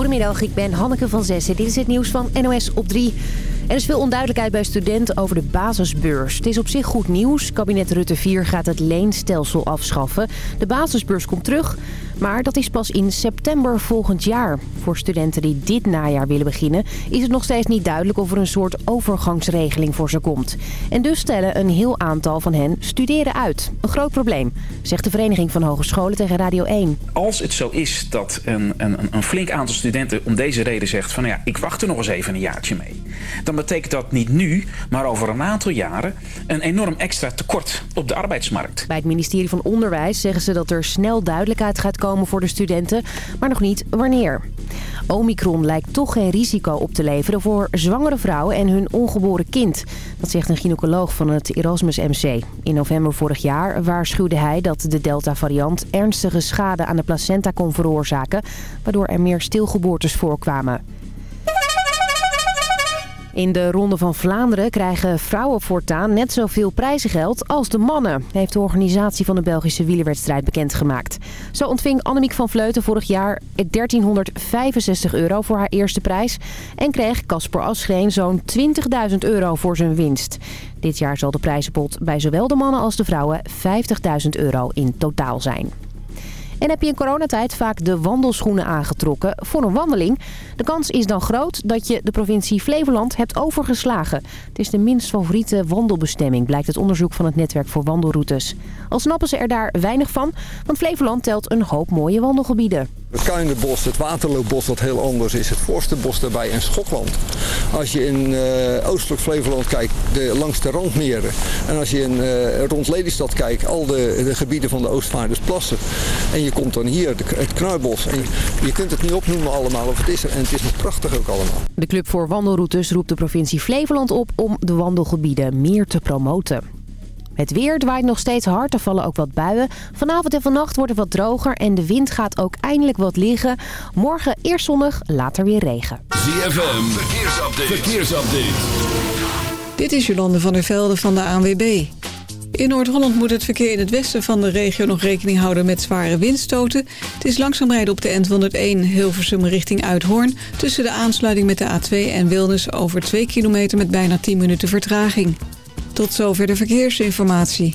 Goedemiddag, ik ben Hanneke van Zessen. Dit is het nieuws van NOS op 3. Er is veel onduidelijkheid bij studenten over de basisbeurs. Het is op zich goed nieuws. Kabinet Rutte 4 gaat het leenstelsel afschaffen. De basisbeurs komt terug, maar dat is pas in september volgend jaar. Voor studenten die dit najaar willen beginnen... is het nog steeds niet duidelijk of er een soort overgangsregeling voor ze komt. En dus stellen een heel aantal van hen studeren uit. Een groot probleem, zegt de Vereniging van Hogescholen tegen Radio 1. Als het zo is dat een, een, een flink aantal studenten om deze reden zegt... van nou ja, ik wacht er nog eens even een jaartje mee... dan betekent dat niet nu, maar over een aantal jaren... een enorm extra tekort op de arbeidsmarkt. Bij het ministerie van Onderwijs zeggen ze dat er snel duidelijkheid gaat komen voor de studenten... maar nog niet wanneer. Omicron lijkt toch geen risico op te leveren voor zwangere vrouwen en hun ongeboren kind. Dat zegt een gynaecoloog van het Erasmus MC. In november vorig jaar waarschuwde hij dat de Delta-variant ernstige schade aan de placenta kon veroorzaken... waardoor er meer stilgeboortes voorkwamen. In de Ronde van Vlaanderen krijgen vrouwen voortaan net zoveel prijzengeld als de mannen, heeft de organisatie van de Belgische wielerwedstrijd bekendgemaakt. Zo ontving Annemiek van Vleuten vorig jaar 1365 euro voor haar eerste prijs en kreeg Casper Aschreen zo'n 20.000 euro voor zijn winst. Dit jaar zal de prijzenpot bij zowel de mannen als de vrouwen 50.000 euro in totaal zijn. En heb je in coronatijd vaak de wandelschoenen aangetrokken voor een wandeling? De kans is dan groot dat je de provincie Flevoland hebt overgeslagen. Het is de minst favoriete wandelbestemming, blijkt het onderzoek van het Netwerk voor Wandelroutes. Al snappen ze er daar weinig van, want Flevoland telt een hoop mooie wandelgebieden. Het Kuinderbos, het Waterloopbos dat heel anders is, het Forstenbos daarbij en Schotland. Als je in uh, oostelijk Flevoland kijkt, de, langs de randmeren. En als je in, uh, rond Lelystad kijkt, al de, de gebieden van de Oostvaardersplassen. En je komt dan hier, de, het Kruibos. En je, je, kunt het niet opnoemen allemaal, of het is er. En het is nog prachtig ook allemaal. De Club voor Wandelroutes roept de provincie Flevoland op om de wandelgebieden meer te promoten. Het weer dwaait nog steeds hard, er vallen ook wat buien. Vanavond en vannacht wordt het wat droger en de wind gaat ook eindelijk wat liggen. Morgen eerst zonnig, later weer regen. ZFM, verkeersupdate. verkeersupdate. Dit is Jolande van der Velde van de ANWB. In Noord-Holland moet het verkeer in het westen van de regio nog rekening houden met zware windstoten. Het is langzaam rijden op de N201 Hilversum richting Uithoorn... tussen de aansluiting met de A2 en Wilnis over 2 kilometer met bijna 10 minuten vertraging. Tot zover de verkeersinformatie.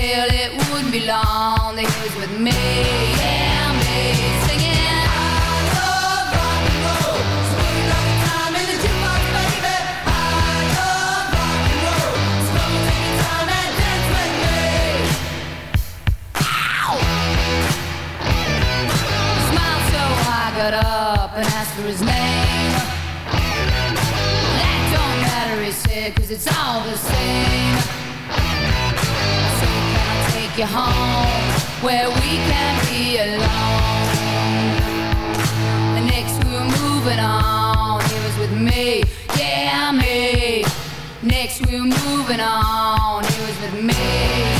tell it wouldn't be long That was with me, yeah cause it's all the same. So can I take you home Where we can be alone? Next we were moving on He was with me, yeah, me. Next we were moving on He was with me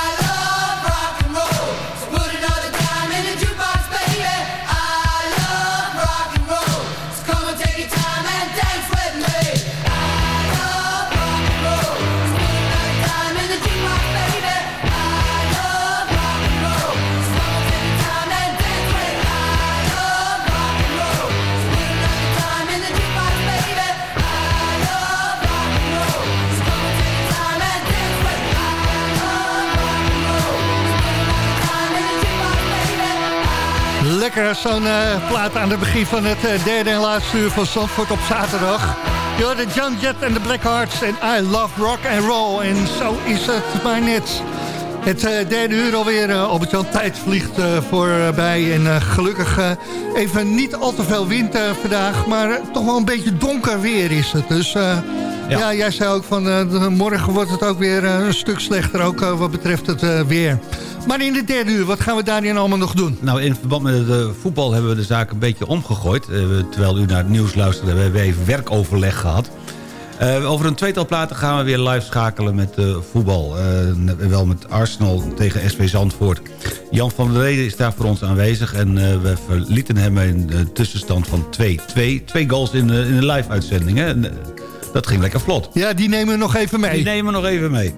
Lekker, zo'n eh, plaat aan het begin van het eh, derde en laatste uur van Zandvoort op zaterdag. Je hoorde John Jett en de Blackhearts en I Love Rock and Roll. En zo is het maar net. Het eh, derde uur alweer, uh, op het tijd vliegt eh, voorbij. En eh, gelukkig eh, even niet al te veel wind eh, vandaag, maar eh, toch wel een beetje donker weer is het. Dus eh, ja. jij zei ook van eh, morgen wordt het ook weer eh, een stuk slechter, ook eh, wat betreft het eh, weer. Maar in de derde uur, wat gaan we daarin allemaal nog doen? Nou, in verband met het eh, voetbal hebben we de zaak een beetje omgegooid. Eh, terwijl u naar het nieuws luisterde, we hebben even werkoverleg gehad. Eh, over een tweetal platen gaan we weer live schakelen met eh, voetbal. Eh, wel met Arsenal tegen SV Zandvoort. Jan van der Reden is daar voor ons aanwezig. En we verlieten hem in de tussenstand van 2-2. Twee goals in, de- in een live-uitzending. Dat ging lekker vlot. Ja, die nemen we nog even mee. Die nemen we nog even mee.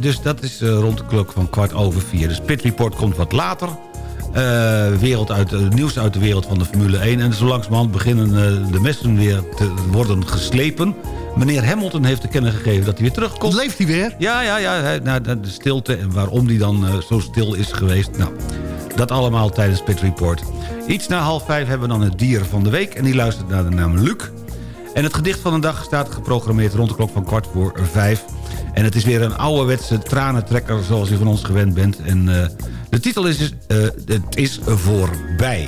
Dus dat is rond de klok van kwart over vier. De Spit Report komt wat later. Eh, wereld uit, eh, nieuws uit de wereld van de Formule 1. En zo langzamerhand beginnen eh, de messen weer te worden geslepen. Meneer Hamilton heeft te kennen gegeven dat hij weer terugkomt. Leeft hij weer? Ja, ja, ja. hij- na de de stilte en waarom die dan zo stil is geweest. Nou, dat allemaal tijdens Pit Report. Iets na half vijf hebben we dan het dier van de week. En die luistert naar de naam Luc. En het gedicht van de dag staat geprogrammeerd rond de klok van kwart voor vijf. En het is weer een ouderwetse tranentrekker zoals u van ons gewend bent. En de titel is, eh, het is voorbij.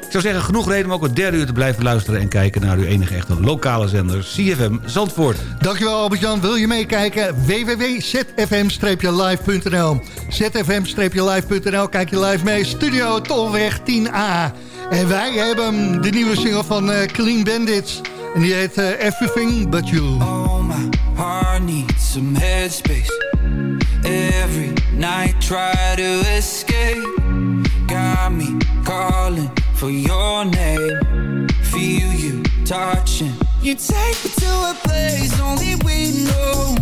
Ik zou zeggen, genoeg reden om ook het derde uur te blijven luisteren... en kijken naar uw enige echte lokale zender, CFM Zandvoort. Dankjewel Albert-Jan. Wil je meekijken? www.zfm-live.nl zfm-live.nl Kijk je live mee. Studio Tolweg 10A. En wij hebben de nieuwe single van eh, Clean Bandits. En die heet eh, Everything But You. Oh, my heart needs some headspace. Every night try to escape. Got me calling for your name. Feel you touching. You take me to a place only we know.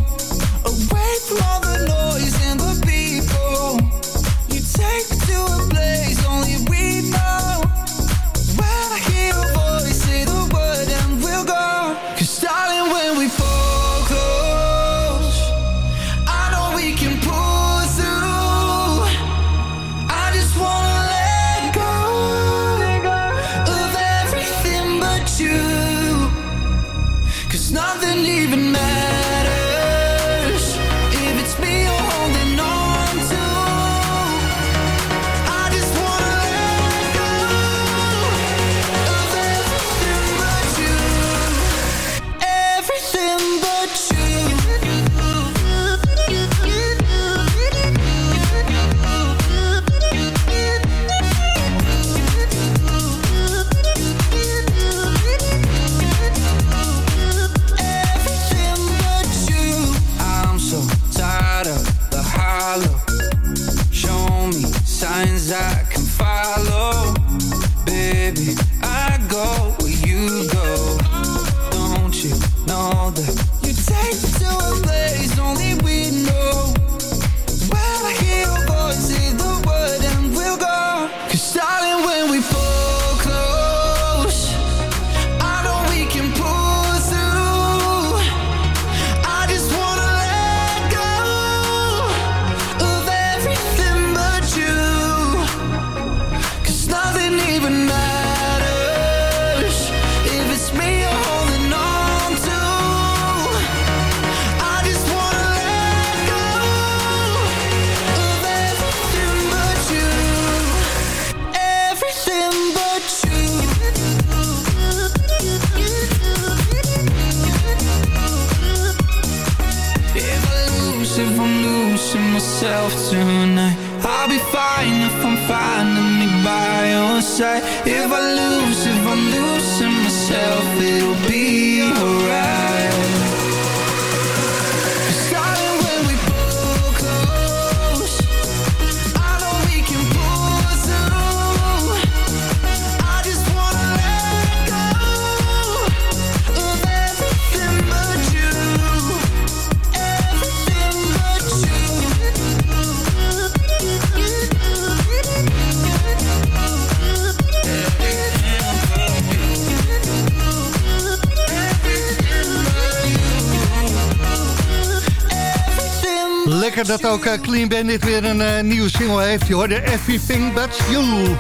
Away from all the noise side If I lose, dat ook uh, Clean Bandit weer een uh, nieuwe single heeft. Je hoorde Everything But You.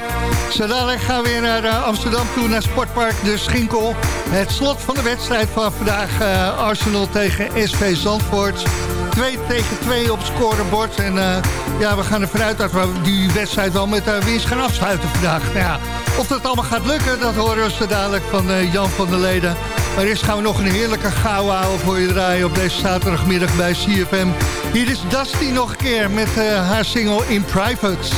Zo dadelijk gaan we weer naar uh, Amsterdam toe, naar Sportpark De Schinkel. Het slot van de wedstrijd van vandaag. Arsenal tegen SV Zandvoort. 2 tegen 2 op het scorebord. En ja, we gaan ervan uit dat we die wedstrijd wel met winst gaan afsluiten vandaag. Nou of dat allemaal gaat lukken, dat horen we zo dadelijk van Jan van der Leden. Maar eerst gaan we nog een heerlijke gauw houden voor je draaien op deze zaterdagmiddag bij CFM. Hier is Dusty nog een keer met uh, haar single In Private.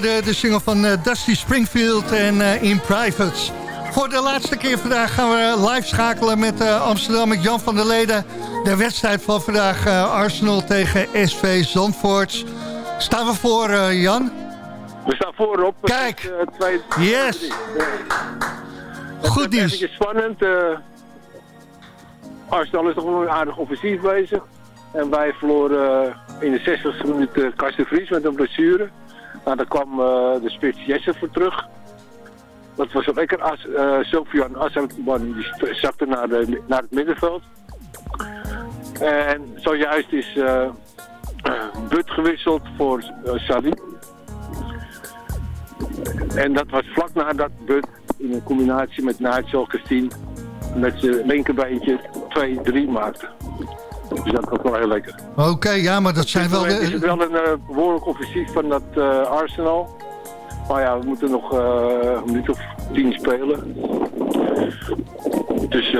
De, de single van uh, Dusty Springfield en uh, In Privates. Voor de laatste keer vandaag gaan we live schakelen met uh, Amsterdam met Jan van der Leden. De wedstrijd van vandaag Arsenal tegen SV Zandvoort. Staan we voor, Jan? We staan voorop. Kijk, twee, yes. Goed nieuws. Het is spannend. Arsenal is toch wel een aardig offensief bezig. En wij verloren in de 60 e minuut Karsten Vries met een blessure. Nou, daar kwam uh, de spits Jesse voor terug. Dat was ook lekker. As, uh, Sofian Asselman zakte naar, naar het middenveld. En zojuist is uh, But gewisseld voor uh. En dat was vlak nadat But in een combinatie met Nigel Christine met zijn linkerbeentje 2-3 maakte. Dus dat was wel heel lekker. Oké, ja, maar dat zijn wel... Het is wel een eh, behoorlijk offensief van dat eh, Arsenal. Maar ja, we moeten nog eh, een minuut of tien spelen. Dus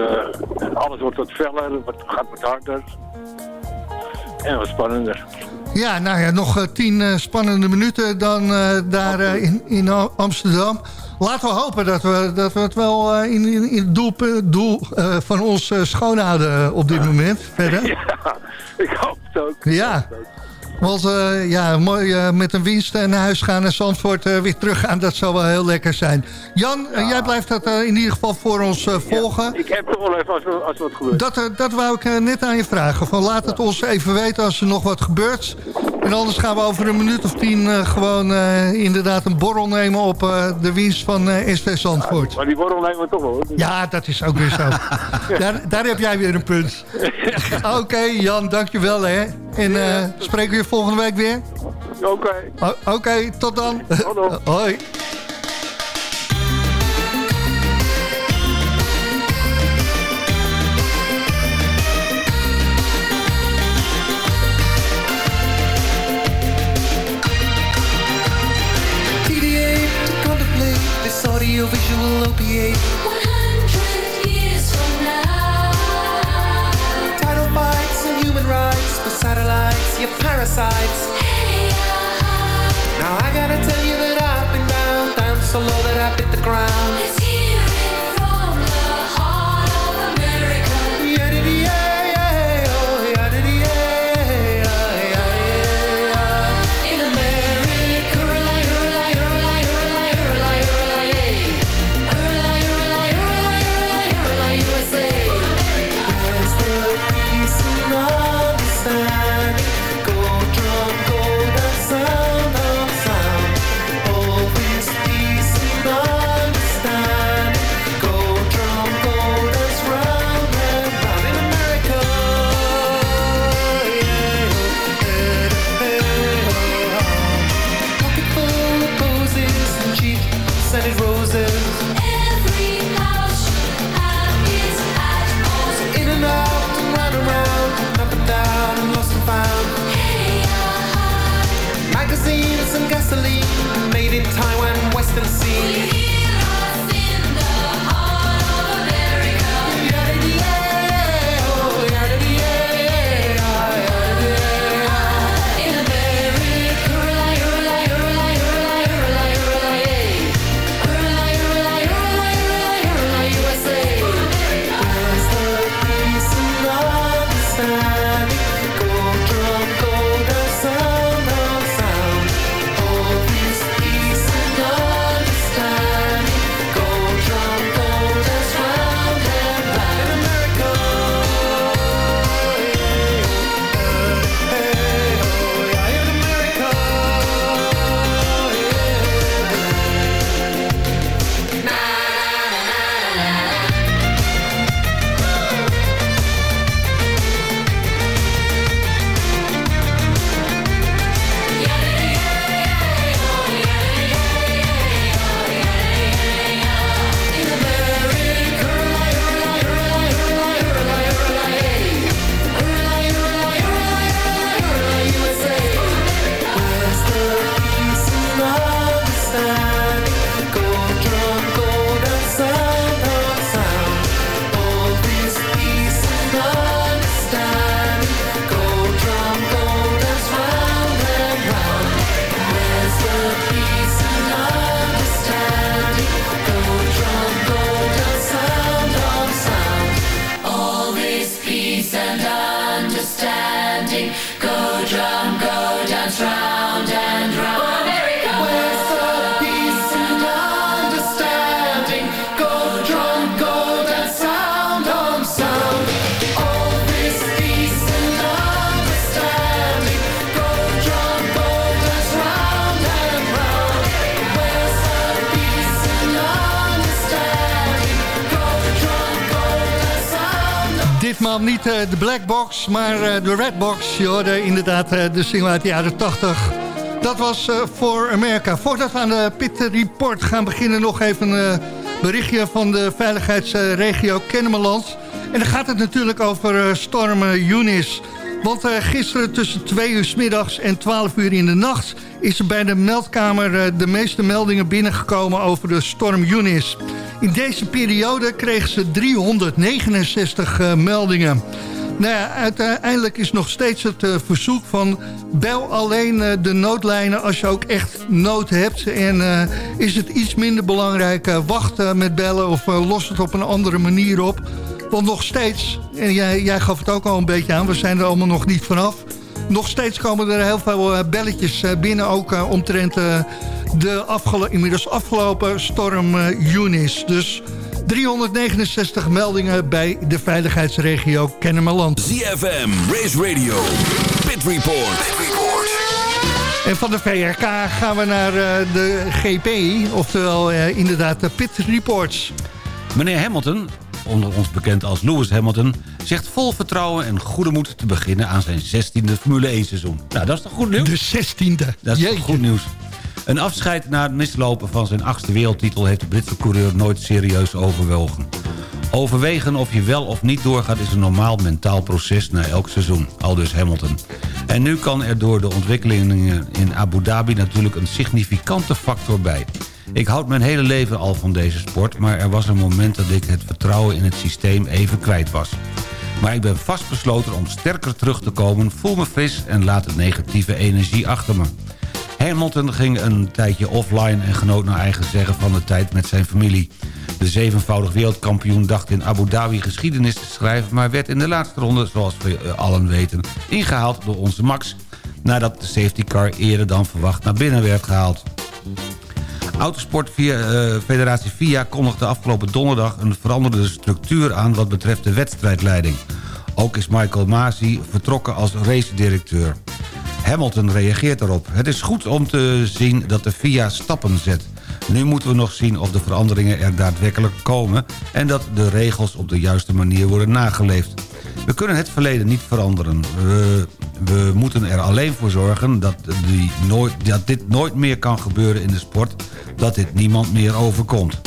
alles wordt wat feller, wat, gaat wat harder. En wat spannender. ja, nou ja, nog tien spannende minuten dan daar in, in Am- Amsterdam. Laten we hopen dat we, dat we het wel eh, in, in, in het doel, doel eh, van ons schoonhouden eh, op dit moment. Verder. Ja, ik hoop het ook. Ja. Want ja, mooi met een winst naar huis gaan en Zandvoort weer teruggaan. Dat zou wel heel lekker zijn. Jan, jij blijft dat in ieder geval voor ons volgen. Ik heb toch wel even als, als wat gebeurt. Dat, dat wou ik net aan je vragen. Van laat het ons even weten als er nog wat gebeurt. En anders gaan we over een minuut of tien eh, gewoon eh, inderdaad een borrel nemen op eh, de winst van SV Zandvoort. Maar die borrel nemen we toch wel. hoor. Ja, dat is ook weer zo. daar, daar heb jij weer een punt. Oké, Jan, dankjewel hè. En spreken we je volgende week weer? Oké. Oké, tot dan. Hoi. Audiovisual opiate. 100 years from now. Title fights and human rights for satellites, you parasites. Uh-huh. Now I gotta tell you that I've been down, down so low that I bit the ground. and see. De Black Box, maar eh, de Red Box. Je hoorde inderdaad eh, de single uit de jaren 80. Dat was voor Amerika. Voordat we aan de Pit Report gaan beginnen... nog even een berichtje van de veiligheidsregio Kennemerland. En dan gaat het natuurlijk over storm Eunice. Want gisteren tussen 2 uur s middags en 12 uur in de nacht... is er bij de meldkamer de meeste meldingen binnengekomen over de storm Eunice. In deze periode kregen ze 369 uh, meldingen. Nou ja, uiteindelijk is nog steeds het uh, verzoek van... bel alleen uh, de noodlijnen als je ook echt nood hebt. En uh, is het iets minder belangrijk... wacht met bellen of los het op een andere manier op. Want nog steeds, en jij, jij gaf het ook al een beetje aan... we zijn er allemaal nog niet vanaf. Nog steeds komen er heel veel belletjes binnen... ook omtrent de afgelo inmiddels afgelopen storm Eunice. Dus... 369 meldingen bij de veiligheidsregio Kennemerland. ZFM, Race Radio, Pit Report. Pit Report. En van de VRK gaan we naar uh, de GP, oftewel uh, inderdaad de Pit Reports. Meneer Hamilton, onder ons bekend als Lewis Hamilton... zegt vol vertrouwen en goede moed te beginnen aan zijn 16e Formule 1 seizoen. Nou, dat is toch goed nieuws? De 16e. Dat is toch goed nieuws. Een afscheid na het mislopen van zijn achtste wereldtitel... heeft de Britse coureur nooit serieus overwogen. Overwegen of je wel of niet doorgaat is een normaal mentaal proces na elk seizoen. Aldus Hamilton. En nu kan er door de ontwikkelingen in Abu Dhabi natuurlijk een significante factor bij. Ik houd mijn hele leven al van deze sport... maar er was een moment dat ik het vertrouwen in het systeem even kwijt was. Maar ik ben vastbesloten om sterker terug te komen, voel me fris... en laat de negatieve energie achter me. Hamilton ging een tijdje offline en genoot naar eigen zeggen van de tijd met zijn familie. De zevenvoudig wereldkampioen dacht in Abu Dhabi geschiedenis te schrijven... maar werd in de laatste ronde, zoals we eh, allen weten, ingehaald door onze Max... nadat de safety car eerder dan verwacht naar binnen werd gehaald. Autosport via, uh, Federatie FIA kondigde afgelopen donderdag... een veranderde structuur aan wat betreft de wedstrijdleiding. Ook is Michael Masi vertrokken als race-directeur. Hamilton reageert erop. Het is goed om te zien dat de FIA stappen zet. Nu moeten we nog zien of de veranderingen er daadwerkelijk komen... en dat de regels op de juiste manier worden nageleefd. We kunnen het verleden niet veranderen. We, we moeten er alleen voor zorgen dat, nooit, dat dit nooit meer kan gebeuren in de sport... dat dit niemand meer overkomt.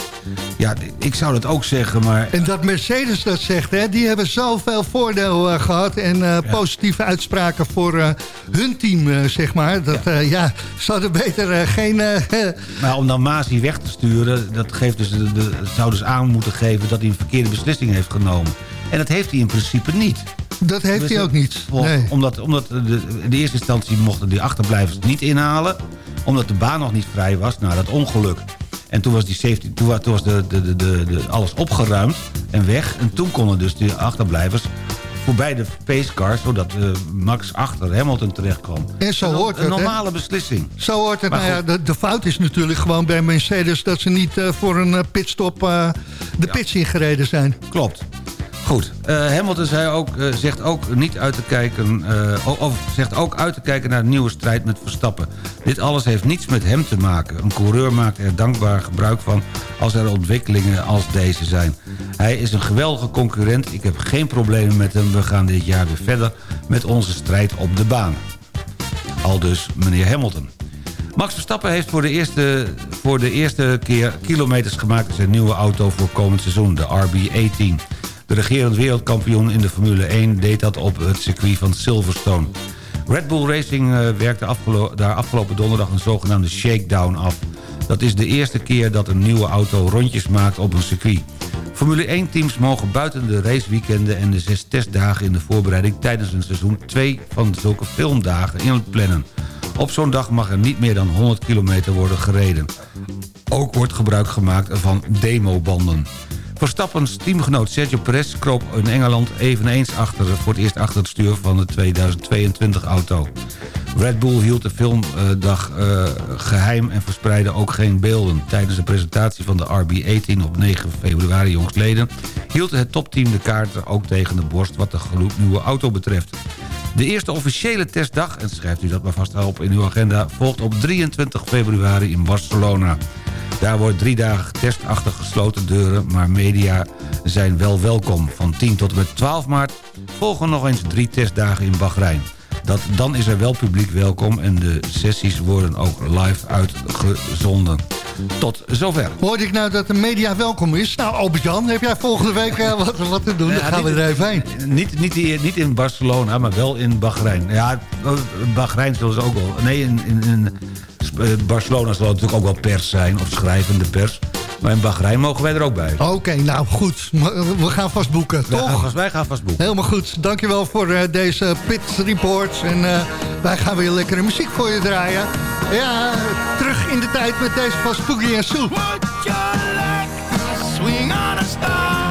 Ja, ik zou dat ook zeggen, maar... En dat Mercedes dat zegt, hè, die hebben zoveel voordeel uh, gehad... en uh, ja. positieve uitspraken voor uh, hun team, zeg maar. Dat, ja, ja zouden beter geen... nou, om dan Masi weg te sturen... dat geeft dus de, de, zou dus aan moeten geven dat hij een verkeerde beslissing heeft genomen. En dat heeft hij in principe niet. Dat heeft hij ook niet. Nee. Omdat, omdat de, in de eerste instantie mochten die achterblijvers niet inhalen. Omdat de baan nog niet vrij was. Nou, dat ongeluk. En toen was, die safety, toen was de, de, de, de, alles opgeruimd en weg. En toen konden dus de achterblijvers voorbij de pacecar... zodat uh, Max achter Hamilton terecht kwam. En zo hoort een, het, Een normale beslissing. Zo hoort het. nou ja, de, de, fout is natuurlijk gewoon bij Mercedes... dat ze niet uh, voor een uh, pitstop de ja. pits ingereden zijn. Klopt. Goed, uh, Hamilton zei ook, uh, zegt, ook niet uit te kijken, uh, of zegt ook uit te kijken naar de nieuwe strijd met Verstappen. Dit alles heeft niets met hem te maken. Een coureur maakt er dankbaar gebruik van als er ontwikkelingen als deze zijn. Hij is een geweldige concurrent, ik heb geen problemen met hem. We gaan dit jaar weer verder met onze strijd op de baan. Al dus meneer Hamilton. Max Verstappen heeft voor de, eerste, voor de eerste keer kilometers gemaakt... in zijn nieuwe auto voor komend seizoen, de RB18. De regerend wereldkampioen in de Formule 1 deed dat op het circuit van Silverstone. Red Bull Racing uh, werkte daar afgelopen donderdag een zogenaamde shakedown af. Dat is de eerste keer dat een nieuwe auto rondjes maakt op een circuit. Formule 1-teams mogen buiten de raceweekenden en de zes testdagen in de voorbereiding... tijdens een seizoen twee van zulke filmdagen in plannen. Op zo'n dag mag er niet meer dan 100 kilometer worden gereden. Ook wordt gebruik gemaakt van demobanden. Verstappens teamgenoot Sergio Perez kroop in Engeland eveneens achter, voor het eerst achter het stuur van de 2022-auto. Red Bull hield de filmdag uh, geheim en verspreidde ook geen beelden. Tijdens de presentatie van de RB18 op 9 februari jongstleden... hield het topteam de kaarten ook tegen de borst wat de gloednieuwe auto betreft. De eerste officiële testdag, en schrijft u dat maar vast op in uw agenda... volgt op 23 februari in Barcelona. Daar wordt drie dagen getest achter gesloten deuren... maar media zijn wel welkom. Van 10 tot en met 12 maart volgen nog eens drie testdagen in Bahrein. Dat, dan is er wel publiek welkom en de sessies worden ook live uitgezonden. tot zover. Hoorde ik nou dat de media welkom is? Nou, Albert-Jan, heb jij volgende week eh, wat, wat te doen? Dan gaan we er even heen. Niet, niet, in Barcelona, maar wel in Bahrein. Ja, Bahrein zullen ze ook wel... Nee, in, in, in eh, Barcelona zal het natuurlijk ook wel pers zijn, of schrijvende pers. Maar in Bahrein mogen wij er ook bij. Oké, nou goed. We gaan vast boeken, Wij toch? gaan vast, wij gaan vast boeken. Helemaal goed. Dankjewel voor eh, deze Pit Report. En eh, wij gaan weer lekkere muziek voor je draaien. Ja, terug in de tijd met deze van Spooky en Sue. Swing on a star.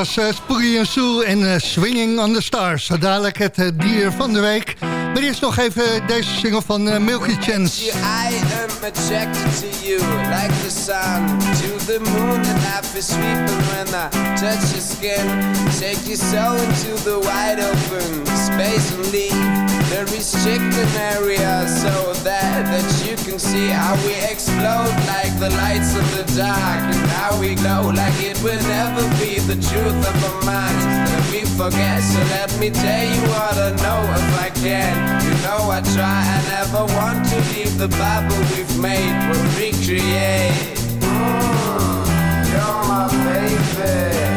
Was uh, Spooky en Sue en eh, Swinging on the Stars. Zo dadelijk het eh, dier van de week. Maar eerst nog even deze single van Milky Chance. I am attracted to you like the sun to the moon and life is sweeping when I touch your skin. Take your soul into the wide open space and leave the restricted area so that that you can see how we explode like the lights of the dark and how we glow like it will never be the truth of our minds that we forget. So let me tell you what I know if I can. You know I try, I never want to leave the Bible we've made. We'll recreate. Mm, you're my baby,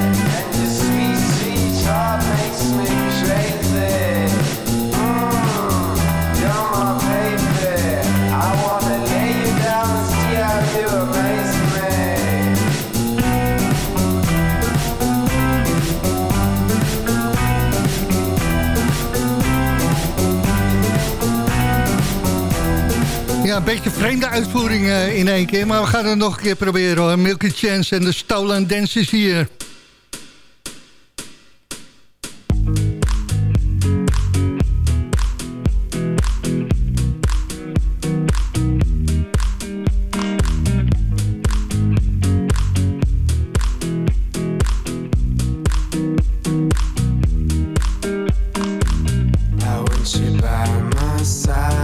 Ja, een beetje vreemde uitvoering eh, in één keer. Maar we gaan het nog een keer proberen hoor. Milky Chance en de Stolen Dances hier. By my side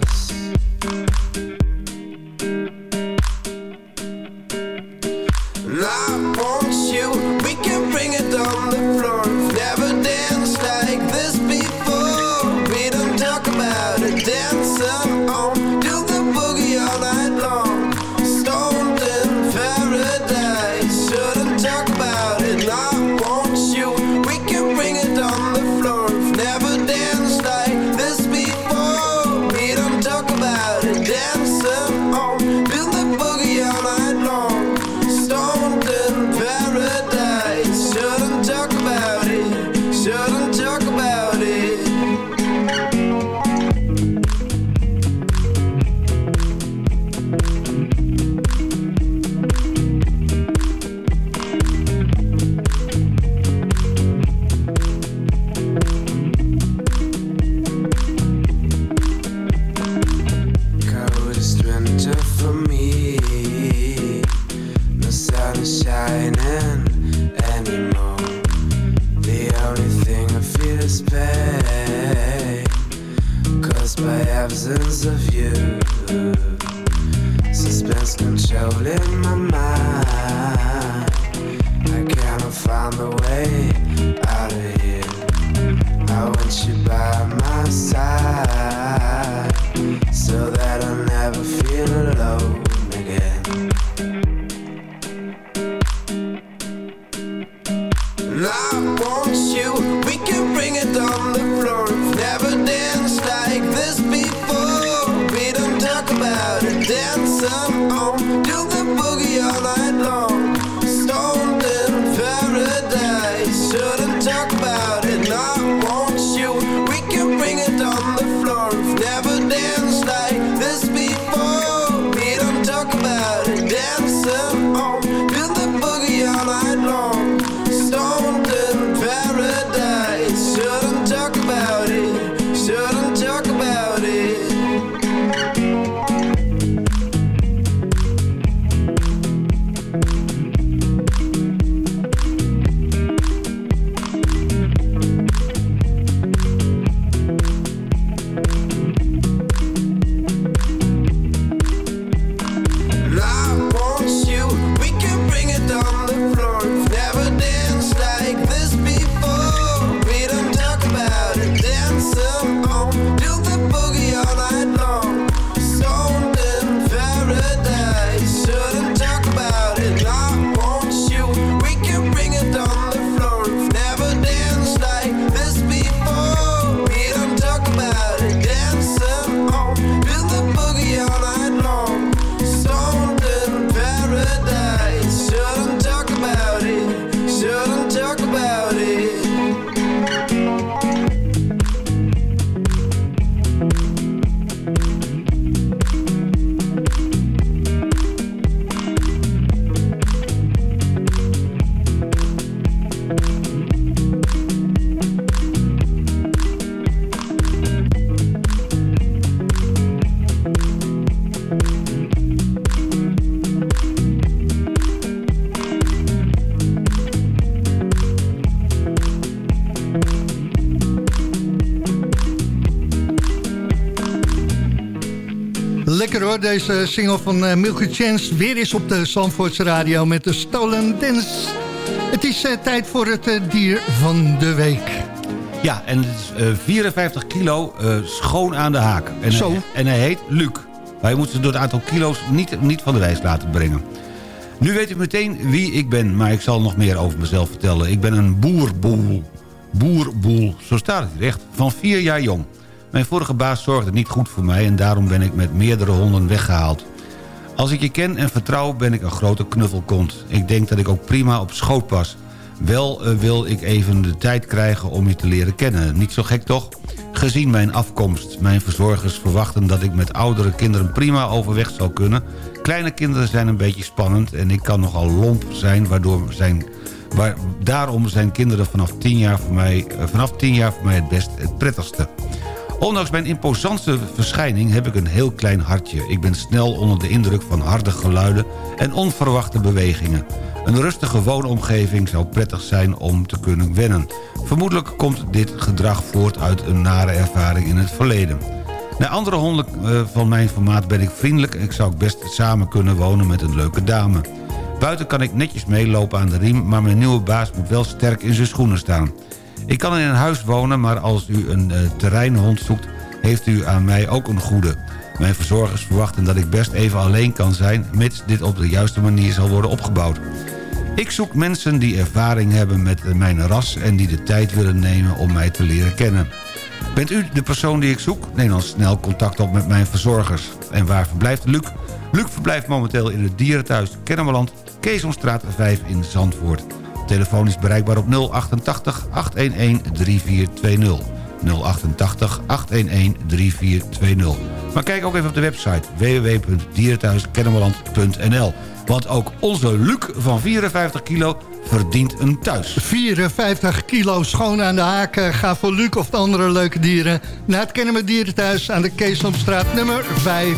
Deze single van eh, Milky Chance. Weer eens op de Zandvoortse radio met de Stolen Dance. Het is eh, tijd voor het eh, dier van de week. Ja, en het is eh, 54 kilo schoon aan de haak. En Zo. Hij, en hij heet Luc. Maar je moet ze door het aantal kilo's niet, niet van de wijs laten brengen. Nu weet u meteen wie ik ben, maar ik zal nog meer over mezelf vertellen. Ik ben een boerboel. Boerboel, zo staat het hier echt, van vier jaar jong. Mijn vorige baas zorgde niet goed voor mij... en daarom ben ik met meerdere honden weggehaald. Als ik je ken en vertrouw, ben ik een grote knuffelkont. Ik denk dat ik ook prima op schoot pas. Wel eh, wil ik even de tijd krijgen om je te leren kennen. Niet zo gek toch? Gezien mijn afkomst. Mijn verzorgers verwachten dat ik met oudere kinderen prima overweg zal kunnen. Kleine kinderen zijn een beetje spannend... en ik kan nogal lomp zijn, waardoor zijn... Waar, daarom zijn kinderen vanaf 10 jaar voor mij, eh, vanaf 10 jaar voor mij het best het prettigste. Ondanks mijn imposante verschijning heb ik een heel klein hartje. Ik ben snel onder de indruk van harde geluiden en onverwachte bewegingen. Een rustige woonomgeving zou prettig zijn om te kunnen wennen. Vermoedelijk komt dit gedrag voort uit een nare ervaring in het verleden. Naar andere honden eh, van mijn formaat ben ik vriendelijk... en ik zou best samen kunnen wonen met een leuke dame. Buiten kan ik netjes meelopen aan de riem... maar mijn nieuwe baas moet wel sterk in zijn schoenen staan. Ik kan in een huis wonen, maar als u een eh, terreinhond zoekt... heeft u aan mij ook een goede. Mijn verzorgers verwachten dat ik best even alleen kan zijn... mits dit op de juiste manier zal worden opgebouwd. Ik zoek mensen die ervaring hebben met mijn ras... en die de tijd willen nemen om mij te leren kennen. Bent u de persoon die ik zoek? Neem dan snel contact op met mijn verzorgers. En waar verblijft Luc? Luc verblijft momenteel in het dierenthuis Kennemerland... Keesomstraat 5 in Zandvoort. Telefoon is bereikbaar op 088 811 3420. 088 811 3420. Maar kijk ook even op de website www.dierenthuiskennemerland.nl. Want ook onze Luc van 54 kilo verdient een thuis. 54 kilo schoon aan de haak. eh, Ga voor Luc of de andere leuke dieren naar het Kennemer Dierenthuis aan de Keesomstraat nummer 5.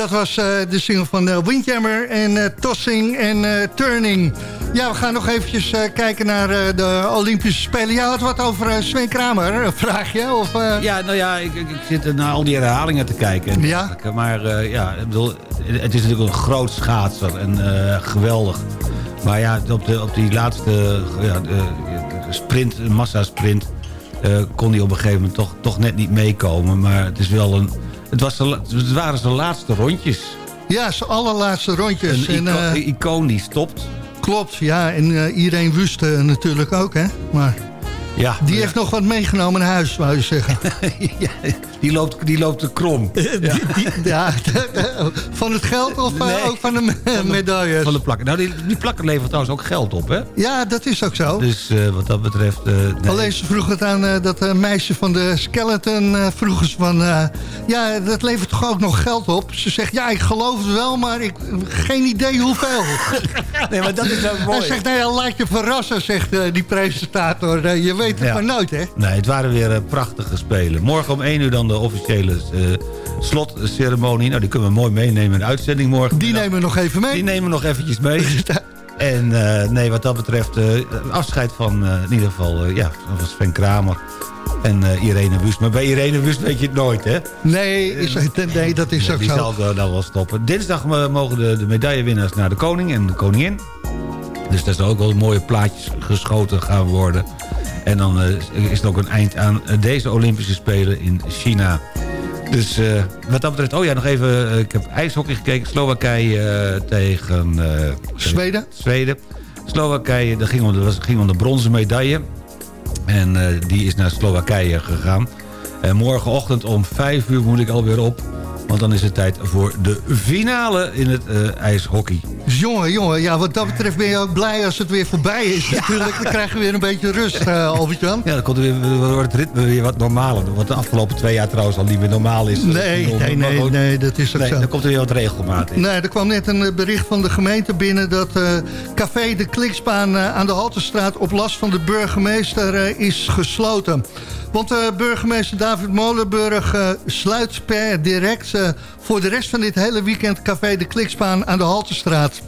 Dat was eh, de single van uh, Windjammer en eh, Tossing en Turning. Ja, we gaan nog eventjes kijken naar de Olympische Spelen. Ja, had wat over Sven Kramer, een vraagje? Of, Ja, nou ja, ik, ik, zit naar al die herhalingen te kijken. En ja? Maar ja, ik bedoel, het is natuurlijk een groot schaatser en geweldig. Maar ja, op, de, op die laatste ja, sprint, massasprint... kon hij op een gegeven moment toch, toch net niet meekomen. Maar het is wel een het, was de, het waren zijn laatste rondjes. Ja, zijn allerlaatste rondjes. Een en, uh, icoon die stopt. Klopt, ja. En uh, iedereen wust natuurlijk ook, hè. Maar ja, die heeft nog wat meegenomen naar huis, wou je zeggen. ja, die, loopt, die loopt te krom. Ja. Die, ja, van het geld of eh, nee, ook van de medailles? Van de plakken. Nou, die, die plakken levert trouwens ook geld op, hè? Ja, dat is ook zo. Dus uh, wat dat betreft... Uh, nee. Alleen ze vroeg het aan dat meisje van de skeleton. vroegen ze van... ja, dat levert toch ook nog geld op? Ze zegt, ja, ik geloof het wel, maar ik geen idee hoeveel. nee, maar dat is wel mooi. Hij zegt, nou ja, laat je verrassen, zegt die presentator. je weet het maar nooit, hè? Nee, het waren weer uh, prachtige spelen. Morgen om 1 uur dan de officiële uh, slotceremonie. Nou, die kunnen we mooi meenemen in de uitzending morgen. Die nemen we nog even mee. Die nemen we nog eventjes mee. en uh, nee, wat dat betreft, afscheid van in ieder geval ja, van Sven Kramer en uh, Irene Wust. Maar bij Irene Wust weet je het nooit, hè? Nee, is, nee dat is nee, ook die zo. Die zal dan wel stoppen. Dinsdag mogen de, de medaillewinnaars naar de koning en de koningin. Dus daar zal ook wel mooie plaatjes geschoten gaan worden. En dan uh, is er ook een eind aan deze Olympische Spelen in China. Dus uh, wat dat betreft... Oh ja, nog even... Uh, ik heb ijshockey gekeken. Slowakije tegen... Zweden. Zweden. Slowakije, dat ging om de, ging om de bronzen medaille. En die is naar Slowakije gegaan. En morgenochtend om 5 uur moet ik alweer op. Want dan is het tijd voor de finale in het ijshockey. Jongen, jongen, ja, wat dat betreft ben je ook blij als het weer voorbij is. Natuurlijk, dan krijgen we weer een beetje rust, uh, Albert-Jan. Ja, dan komt er weer, wordt het ritme weer wat normaler. Wat de afgelopen twee jaar trouwens al niet meer normaal is. Nee, nee, nee, nee, dat is ook nee, zo. Dan komt er weer wat regelmaat in. Nee, er kwam net een bericht van de gemeente binnen... dat uh, Café de Klikspaan aan de Haltestraat op last van de burgemeester is gesloten. Want uh, burgemeester David Molenburg uh, sluit per direct uh, voor de rest van dit hele weekend Café de Klikspaan aan de Haltestraat.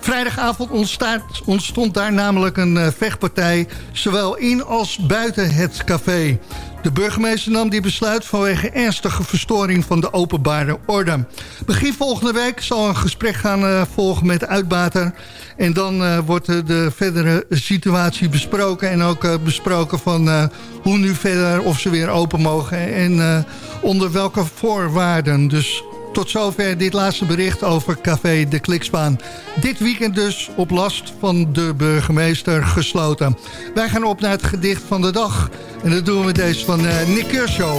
Vrijdagavond ontstaat, ontstond daar namelijk een vechtpartij, zowel in als buiten het café. De burgemeester nam die besluit vanwege ernstige verstoring van de openbare orde. Begin volgende week zal een gesprek gaan uh, volgen met de uitbater. En dan uh, wordt de verdere situatie besproken. En ook besproken van hoe nu verder, of ze weer open mogen. En onder welke voorwaarden. Dus tot zover dit laatste bericht over Café de Klikspaan. Dit weekend dus op last van de burgemeester gesloten. Wij gaan op naar het gedicht van de dag. En dat doen we met deze van uh, Nick Kershaw.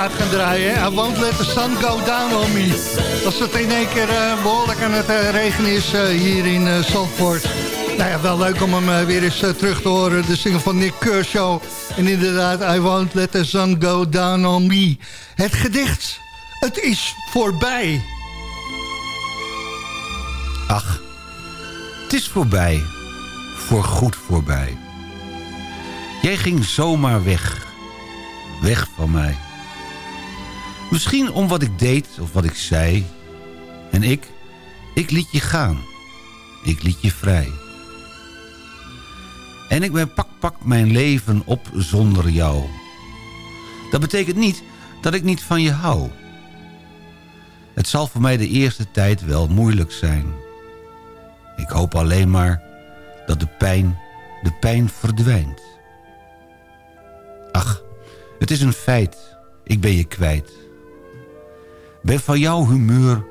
Plaat gaan draaien. I won't let the sun go down on me. Als het in één keer eh, behoorlijk aan het uh, regenen is uh, hier in Zandvoort. Nou ja, wel leuk om hem weer eens terug te horen. De single van Nick Kershaw. En inderdaad, I won't let the sun go down on me. Het gedicht, het is voorbij. Ach, het is voorbij. Voor goed voorbij. Jij ging zomaar weg. Weg van mij. Misschien om wat ik deed of wat ik zei. En ik, ik liet je gaan. Ik liet je vrij. En ik ben pak pak mijn leven op zonder jou. Dat betekent niet dat ik niet van je hou. Het zal voor mij de eerste tijd wel moeilijk zijn. Ik hoop alleen maar dat de pijn, de pijn verdwijnt. Ach, het is een feit, ik ben je kwijt. Ben van jouw humeur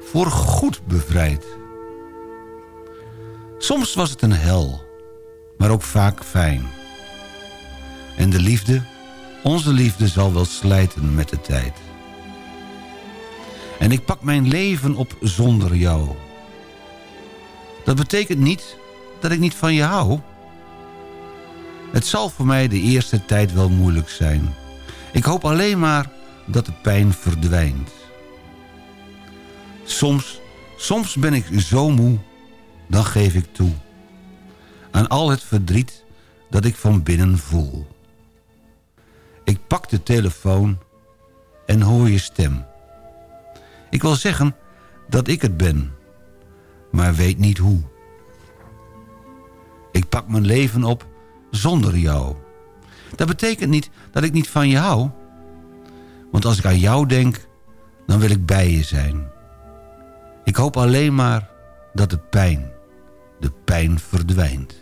voor goed bevrijd. Soms was het een hel, maar ook vaak fijn. En de liefde, onze liefde zal wel slijten met de tijd. En ik pak mijn leven op zonder jou. Dat betekent niet dat ik niet van je hou. Het zal voor mij de eerste tijd wel moeilijk zijn. Ik hoop alleen maar dat de pijn verdwijnt. Soms, soms ben ik zo moe, dan geef ik toe. Aan al het verdriet dat ik van binnen voel. Ik pak de telefoon en hoor je stem. Ik wil zeggen dat ik het ben, maar weet niet hoe. Ik pak mijn leven op zonder jou. Dat betekent niet dat ik niet van je hou. Want als ik aan jou denk, dan wil ik bij je zijn. Ik hoop alleen maar dat de pijn, de pijn verdwijnt.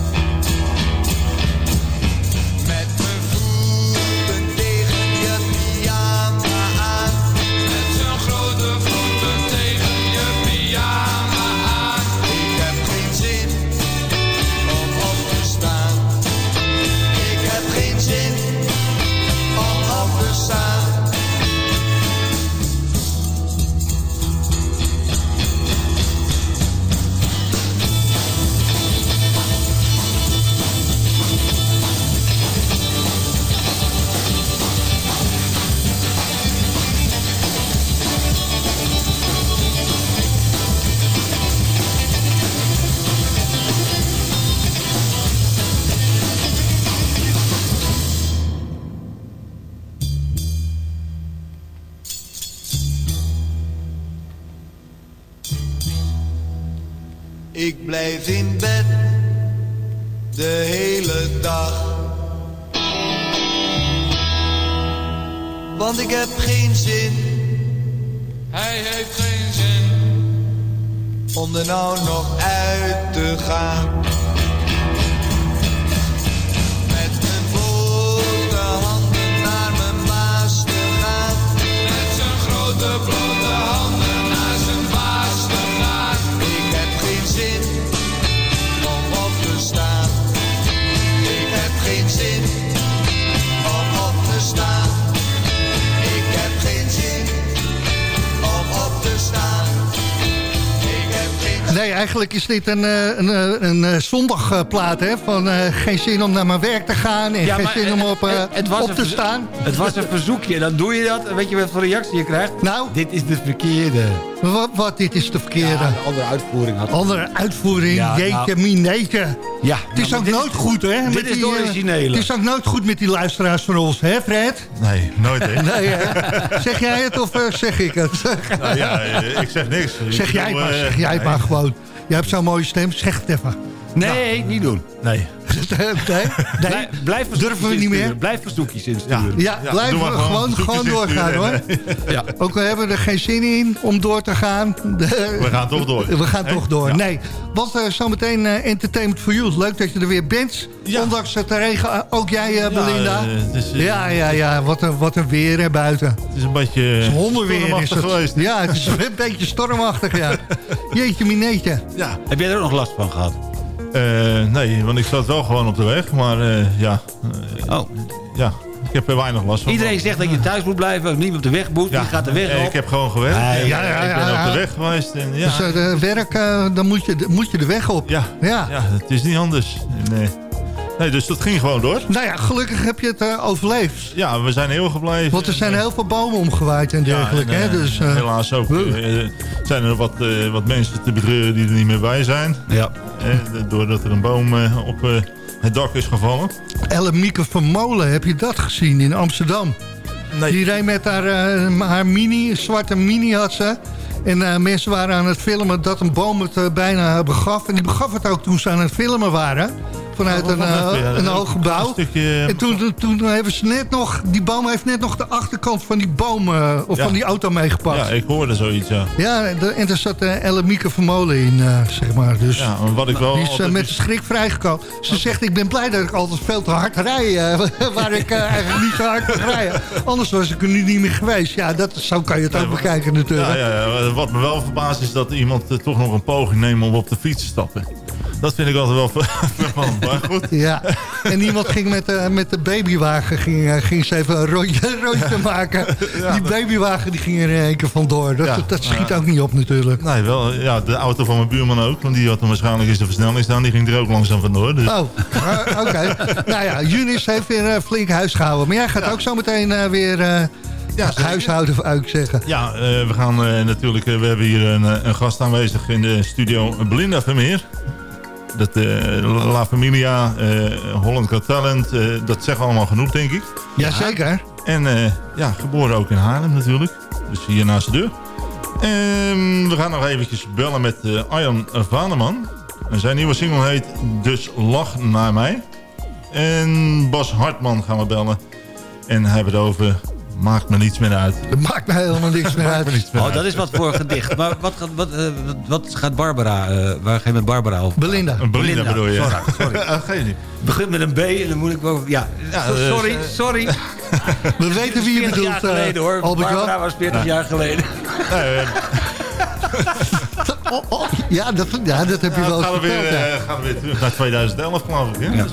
Eigenlijk is dit een, eh, een, eh, een, eh, zondagplaat, hè? Van geen zin om naar mijn werk te gaan en Ja, geen zin om op, het- het was op te staan. Het was een verzoekje. Dan doe je dat. en Weet je wat voor reactie je krijgt? Nou? Dit is de verkeerde. Wat, wat, dit is de verkeerde. Ja, een andere uitvoering had. Andere uitvoering, Ja, jeetje, nou. Ja, Het is nou, ook nooit dit- goed, hè? dit met is de eh, originele. Het is ook nooit goed met die luisteraars van ons, hè Fred? Nee, nooit hè. Nee, hè? Zeg jij het of eh, zeg ik het? Nou ja, eh, ik zeg niks. Zeg Ik jij maar, zeg jij maar gewoon. Je hebt zo'n mooie stem, zeg het even. Nee, niet doen. Nee. nee? nee? Blijf, blijf Durven we niet meer? Blijf verzoekjes insturen. Ja, Ja, blijven we gewoon gewoon, doorgaan hoor. Ja. Ook al hebben we er geen zin in om door te gaan. We gaan toch door. We gaan toch door. Ja. Nee, wat eh, zometeen eh, Entertainment for You. Leuk dat je er weer bent. Ja. Ondanks het regen. eh, ook jij, eh, Belinda. ja, ja, ja. Wat een, wat een weer hè, buiten. Het is een beetje Het is hondenweer is stormachtig het. geweest. Ja, het is een beetje stormachtig, ja. Jeetje, mineetje. Ja. Heb jij er ook nog last van gehad? Eh, nee, want ik zat wel gewoon op de weg. Maar eh, ja, eh, Oh. ja, ik heb er weinig last van. Iedereen zegt dat je thuis moet blijven, niet op de weg moet. ja, Je gaat de weg op. Ik heb gewoon gewerkt. Nee, En, ja, ja, ik ben ja, op de ja. weg geweest. En, ja, Dus eh, de werk, eh, dan moet je, moet je de weg op. ja, Ja. ja, het is niet anders. En, eh, nee, dus dat ging gewoon door. Nou ja, gelukkig heb je het eh, overleefd. Ja, we zijn heel gebleven. Want er zijn En, heel veel bomen omgewaaid en dergelijke. Ja, en, hè? eh, Dus, eh, helaas ook zijn er wat, eh, wat mensen te betreuren die er niet meer bij zijn. Ja. Eh, doordat er een boom op eh, het dak is gevallen. Elle Mieke van Molen, heb je dat gezien in Amsterdam? Nee. Die reed met haar, eh, haar mini, een zwarte mini had ze. En eh, mensen waren aan het filmen dat een boom het bijna begaf. En die begaf het ook toen ze aan het filmen waren. Vanuit een, eh, een hoog gebouw. een stukje- En toen, toen hebben ze net nog, die boom heeft net nog de achterkant van die boom, eh, of Ja. van die auto meegepakt. Ja, ik hoorde zoiets, ja. Ja, en er zat uh, Ellemieke Vermolen in, eh, zeg maar. Dus Ja, wat ik wel die is eh, altijd met de schrik vrijgekomen. Ze zegt, ik ben blij dat ik altijd veel te hard rij. eh, waar ik eh, eigenlijk niet zo hard mag rijden. Anders was ik er nu niet meer geweest. Ja, dat, zo kan je het ook bekijken natuurlijk. Ja, wat me wel verbaast is dat iemand eh, toch nog een poging neemt om op de fiets te stappen. Dat vind ik altijd wel vervelend. Maar goed. Ja, en iemand ging met, de met de babywagen ging, eh, ging ze even een rondje, rondje maken. die babywagen die ging er in één keer vandoor. Dat, Ja. dat schiet Ja. ook niet op natuurlijk. Nee, wel, ja, de auto van mijn buurman ook. Want die had hem waarschijnlijk in zijn versnelling staan. Die ging er ook langzaam vandoor. Dus. Oh, eh, oké. nou ja, Junis heeft weer eh, flink huis gehouden. Maar jij gaat ook zo meteen eh, weer eh, huishouden, zou ik zeggen. Ja, eh, we gaan eh, natuurlijk... eh, we hebben hier een, eh, een gast aanwezig in de studio. Belinda Vermeer. Dat eh, La Familia, eh, Holland Got Talent. eh, dat zeggen allemaal genoeg, denk ik. Jazeker. En ja, geboren ook in Haarlem natuurlijk. Dus hier naast de deur. En we gaan nog eventjes bellen met Arjan Vaneman. Zijn nieuwe single heet Dus Lach Naar Mij. En Bas Hartman gaan we bellen. En hebben het over Maakt me niets meer uit. Dat maakt me helemaal niks meer uit. Oh, dat is wat voor gedicht. Maar wat gaat, wat, eh, wat- gaat Barbara, eh, waar ga je met Barbara over? Belinda. Belinda bedoel je? Sorry, sorry. Ah, geen idee. Begint met een B en dan moet ik wel... Ja, eh, sorry, eh, sorry. We weten wie je 40 jaar bedoelt, eh, geleden hoor. Albert. Barbara was 40 jaar geleden. Oh, oh, ja, dat, ja, dat heb je Ja, wel dan eens gaan we, weer, ja. gaan we weer terug naar 2011, geloof ik. Hè? Ja.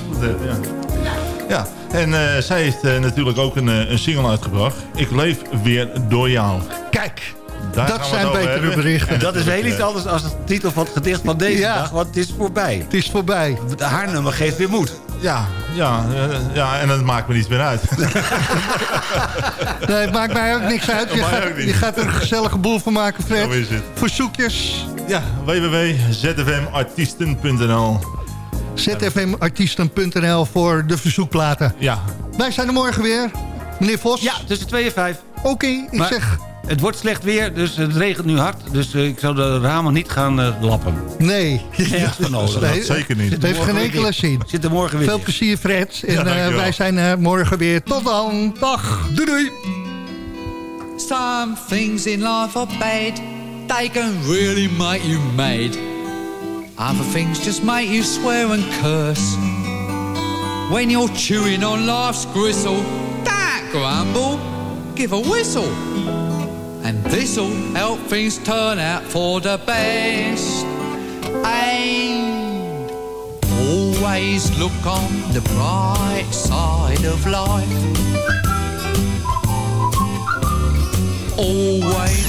ja. En eh, zij heeft eh, natuurlijk ook een, eh, een single uitgebracht. Ik leef weer door jou. Kijk, Daar dat zijn betere hebben. berichten. En dat is heel iets anders dan de titel van het gedicht van deze Ja. dag. Want het is voorbij. Het is voorbij. Haar nummer geeft weer moed. Ja, ja, ja, en dat maakt me niets meer uit. Nee, het maakt mij ook niks uit. Je gaat, je er een gezellige boel van maken, Fred. Zo is het. Verzoekjes. Ja, www.zfmartiesten.nl zfmartiesten.nl voor de verzoekplaten. Ja. Wij zijn er morgen weer. Meneer Vos. Ja, tussen 2 en 5. Oké, ik Maar zeg Het wordt slecht weer, dus het regent nu hard. Dus eh, ik zou de ramen niet gaan eh, lappen. nee. Echt van nodig. Nee, zeker niet. Het heeft geen enkele zin. Zit er morgen weer Veel plezier, Fred. En Ja, eh, dankjewel. wij zijn eh, morgen weer. Tot dan. Dag. Doei doei. Some things in life are bad. They can really make you mad. Other things just make you swear and curse. When you're chewing on life's gristle, don't grumble, give a whistle. And this'll help things turn out for the best. And always look on the bright side of life. Always